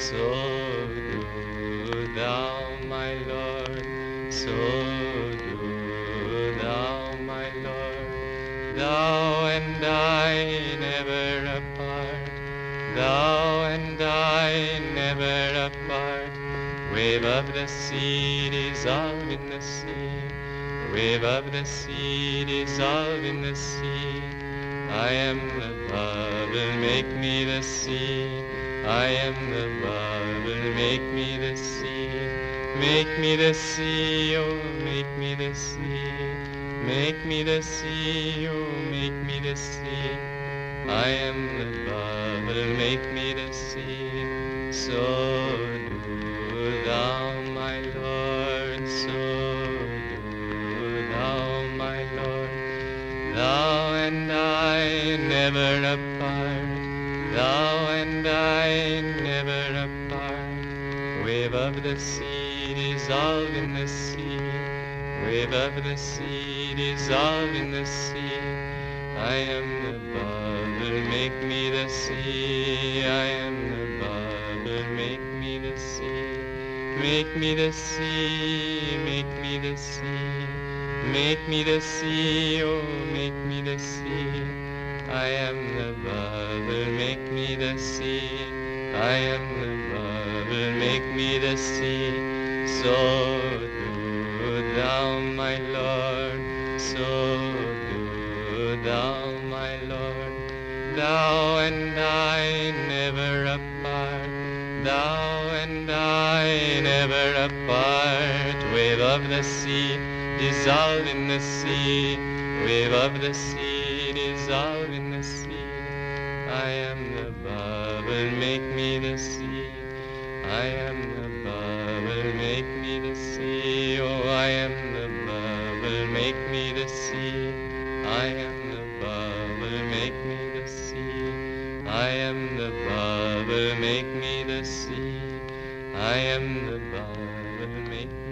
so do thou, my Lord, so do thou, my Lord. Thou and I never apart, thou and I never apart. Wave of the sea, dissolve in the sea. Wave of the sea, dissolve in the sea. I am the bubble, make me the sea. I am the bubble, make me the sea. Make me the sea, oh, make me the sea. Make me the sea, oh, make me the sea. I am the bubble, make me the sea. So do thou, my Lord, so do thou, my Lord. Thou and I never apart. Wave of the sea, dissolve in the sea. Wave of the sea, dissolve in the sea. I am the bubble, make me the sea. I am the bubble, make me the sea. Make me the sea, make me the sea. Make me the sea, oh, make me the sea. I am the bubble, make me the sea. I am make me the sea. So do thou, my Lord, so do thou, my Lord. Thou and I never apart, thou and I never apart. Wave of the sea, dissolve in the sea. Wave of the sea, dissolve in the sea. I am the bubble, make me the sea. I am the bubble, make me the sea. Oh, I am the bubble, make me the sea. I am the bubble, make me the sea. I am the bubble, make me the sea. I am the bubble, make me